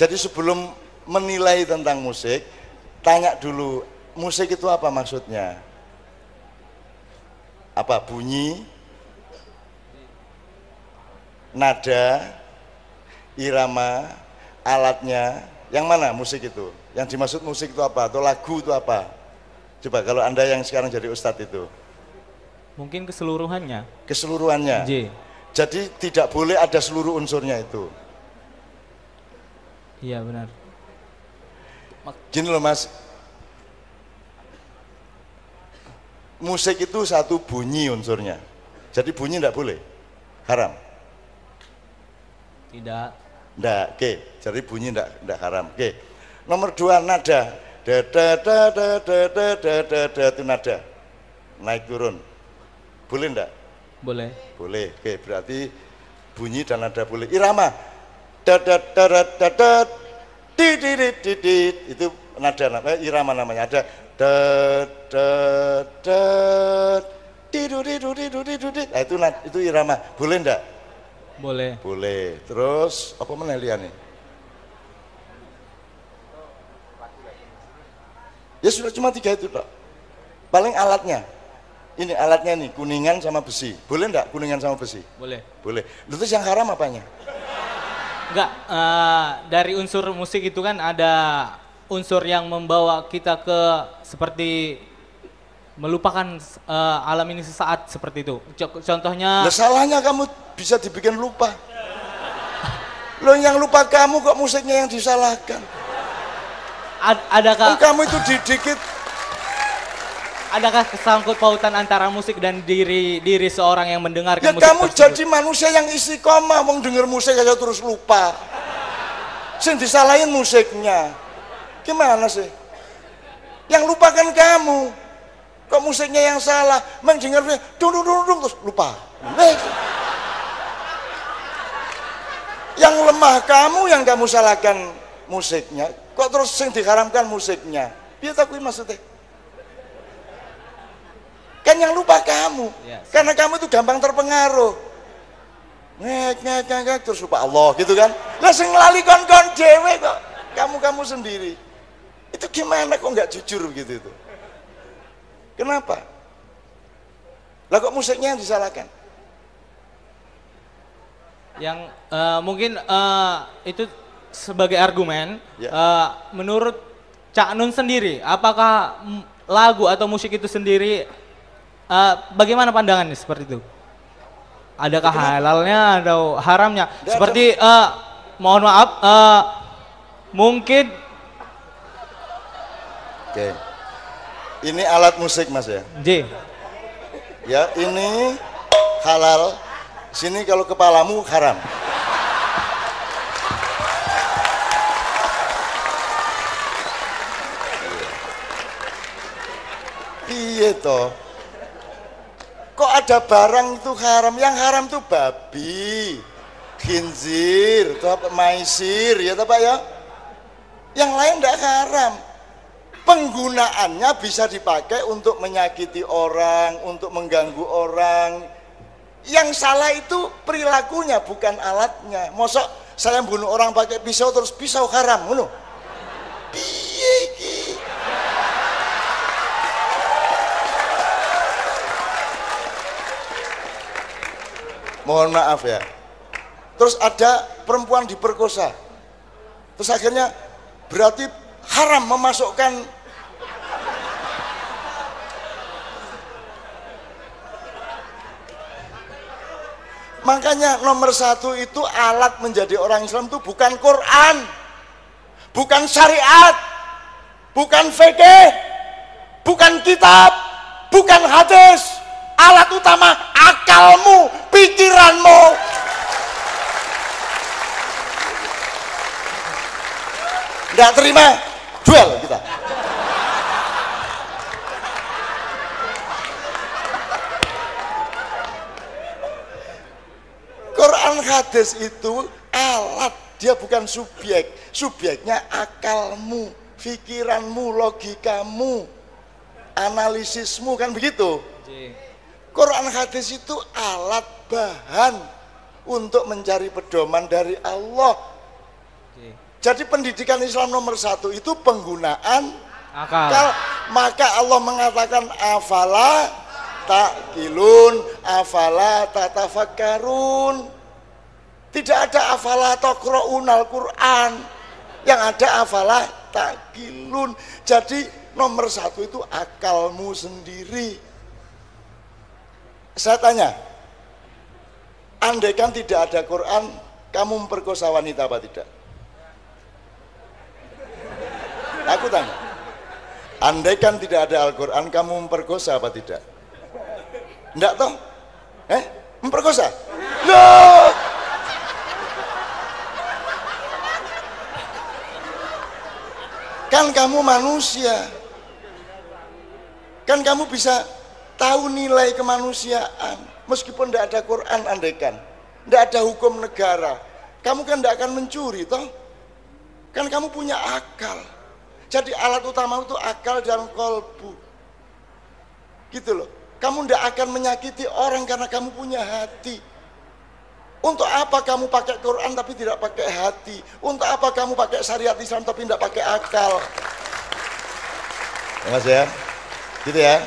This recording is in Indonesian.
Jadi sebelum menilai tentang musik, tanya dulu musik itu apa maksudnya? Apa bunyi, nada, irama, alatnya, yang mana musik itu? Yang dimaksud musik itu apa? Atau lagu itu apa? Coba kalau anda yang sekarang jadi ustadz itu, Mungkin keseluruhannya. keseluruhannya. J. Jadi tidak boleh ada seluruh unsurnya itu. Iya benar. Gini loh mas, musik itu satu bunyi unsurnya. Jadi bunyi tidak boleh, haram. Tidak. Ndak, oke. Jadi bunyi ndak ndak haram. Oke. Nomor dua nada. Da da da da da da da da da itu nada. Naik turun. Boleh ndak? Boleh. Boleh. Oke, berarti bunyi dan nada boleh. Irama. Da da da da da da. Di di di di di. Itu nada namanya irama namanya. Ada da da da. Di du di du di du di du di. Nah, itu itu irama. Boleh ndak? Boleh. boleh. Terus apa mana liane ya sudah cuma tiga itu pak. Paling alatnya. Ini alatnya nih kuningan sama besi. Boleh ndak kuningan sama besi? Boleh. boleh. Terus yang haram apanya Enggak, eh, dari unsur musik itu kan ada unsur yang membawa kita ke seperti melupakan eh, alam ini sesaat seperti itu. Co- Contohnya Lah salahnya kamu bisa dibikin lupa. Lo yang lupa kamu kok musiknya yang disalahkan. ad- adakah Oh, kamu itu dikit adakah kesangkut pautan antara musik dan diri diri seorang yang mendengarkan ya musik kamu tersebut? jadi manusia yang istiqomah mau denger musik aja terus lupa. Sing disalahin musiknya. Gimana sih? Yang lupakan kamu. Kok musiknya yang salah? Mendengar dung dung dung dung terus lupa. Eh. Yang lemah kamu yang kamu salahkan musiknya. Kok terus sing diharamkan musiknya? Biar tak maksudnya. Yang lupa kamu. Yes. Karena kamu itu gampang terpengaruh. Ngek, ngek, ngek, ngek, terus lupa Allah gitu kan. Lah sing lali kon-kon dewe kok. Kamu-kamu sendiri. Itu gimana kok nggak jujur gitu itu? Kenapa? Lah kok musiknya yang disalahkan? yang eh, mungkin eh, itu sebagai argumen Ya. eh, menurut Cak Nun sendiri apakah lagu atau musik itu sendiri eh, bagaimana pandangannya seperti itu adakah halalnya atau haramnya seperti eh, mohon maaf eh, mungkin Oke. Ini alat musik Mas ya. J Ya, ini halal. Sini kalau kepalamu haram. Iya toh. Kok ada barang itu haram? Yang haram itu babi, khinzir, apa, maisir, ya Pak ya? Yang lain tidak haram penggunaannya bisa dipakai untuk menyakiti orang, untuk mengganggu orang. Yang salah itu perilakunya, bukan alatnya. Mosok saya bunuh orang pakai pisau terus pisau haram, ngono. Mohon maaf ya. Terus ada perempuan diperkosa. Terus akhirnya berarti haram memasukkan Makanya nomor satu itu alat menjadi orang Islam itu bukan Quran, bukan syariat, bukan fikih, bukan kitab, bukan hadis. Alat utama akalmu, pikiranmu. Nggak terima, duel kita. Quran hadis itu alat, dia bukan subjek. Subjeknya akalmu, pikiranmu, logikamu, analisismu kan begitu. J Quran hadis itu alat bahan untuk mencari pedoman dari Allah. J Jadi pendidikan Islam nomor satu itu penggunaan Akal. akal. Maka Allah mengatakan afala takilun, afala tatafakkarun. Tidak ada afala taqraun al-Quran. Yang ada afala takilun. Jadi nomor satu itu akalmu sendiri. Saya tanya, andaikan tidak ada Quran, kamu memperkosa wanita apa tidak? Aku tanya. Andaikan tidak ada Al-Quran, kamu memperkosa apa tidak? Enggak toh? Eh? Memperkosa? Loh! Kan kamu manusia. Kan kamu bisa tahu nilai kemanusiaan. Meskipun tidak ada Quran andaikan. Tidak ada hukum negara. Kamu kan tidak akan mencuri toh? Kan kamu punya akal. Jadi alat utama itu akal dan kolbu. Gitu loh. Kamu tidak akan menyakiti orang karena kamu punya hati. Untuk apa kamu pakai Quran tapi tidak pakai hati? Untuk apa kamu pakai syariat Islam tapi tidak pakai akal? Ya mas ya? Gitu ya?